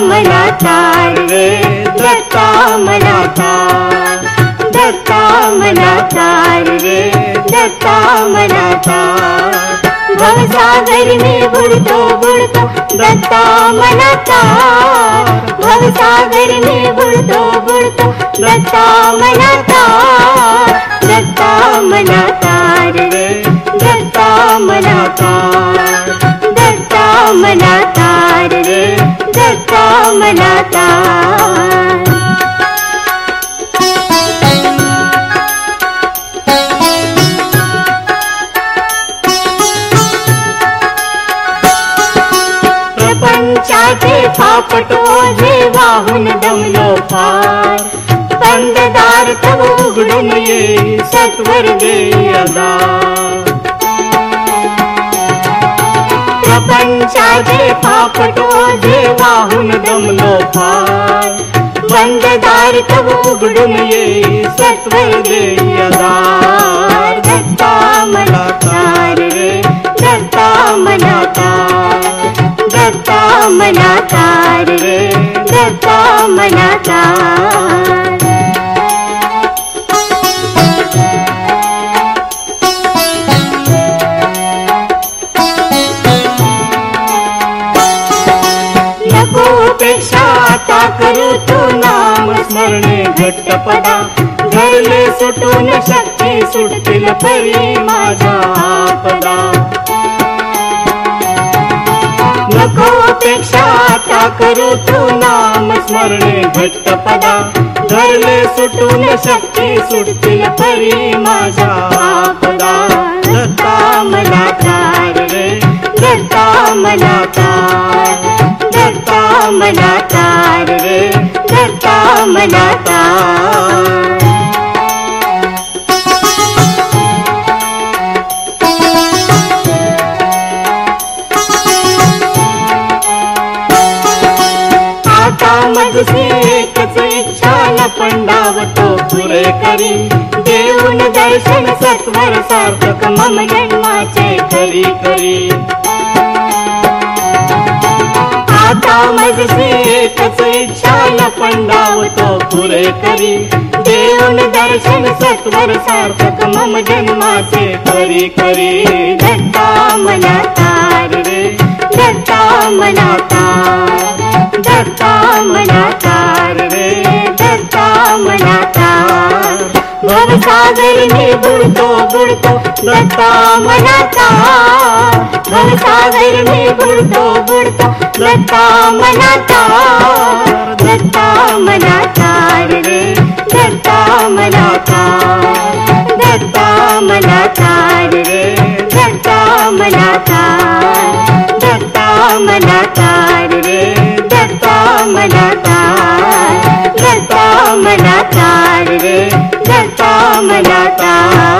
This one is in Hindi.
मनातार भवसागर में बुड़तो बुड़तो दत्ता मनातार भवसागर में बुड़तो बुड़तो दत्ता मनातार दत्ता रे दत्ता प्रपंचाचे फापट ओझे वाहून दमलो फार बंददार तव उघडून ये सत्वर देयदा प्रपंचाचे फापट ओझे वाहून दमलो फार बंददार तव उघडून ये सत्वर देयदार दत्ता मला तू नाम स्मरणे घट्ट पदा धरले सुटून शक्ती सुटतील परी माझ्या आपदा. नको पेक्षा आता करू तू नाम स्मरणे घट्ट पदा धरले सुटून शक्ती सुटतील परी माझ्या आपदा. दत्ता मला रे दत्ता मला तार दत्ता मला रे. करता मनाता. आता मजसी एकच इच्छा पंडावतो पुरे करी. देऊन दर्शन सत्वर सार्थक मम जन्माचे करी करी. मजसी एकच इच्छा पंडावतो पुरे करी। देऊन दर्शन सत्वर सार्थक मम जन्माचे करी करी। दत्ता मला भवसागर में बुडतो बुडतो दत्ता मला तार भवसागर में बुडतो बुडतो मला तार दत्ता मला रे तार दत्ता मला तार रे दत्ता मला तार दत्ता दत्ता